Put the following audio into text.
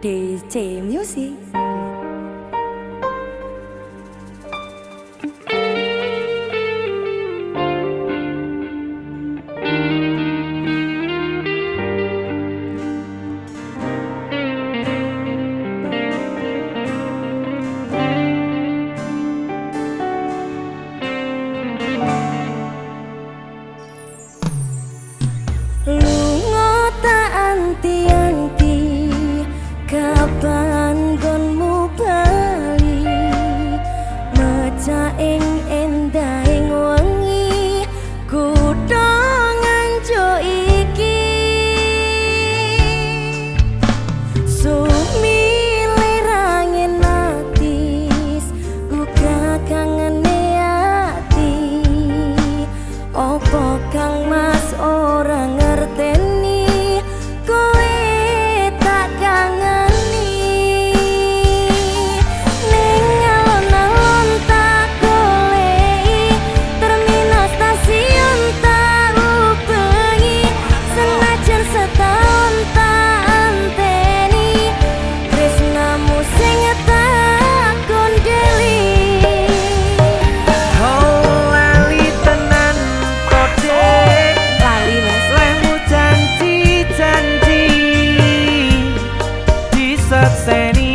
DJ Music Sandy.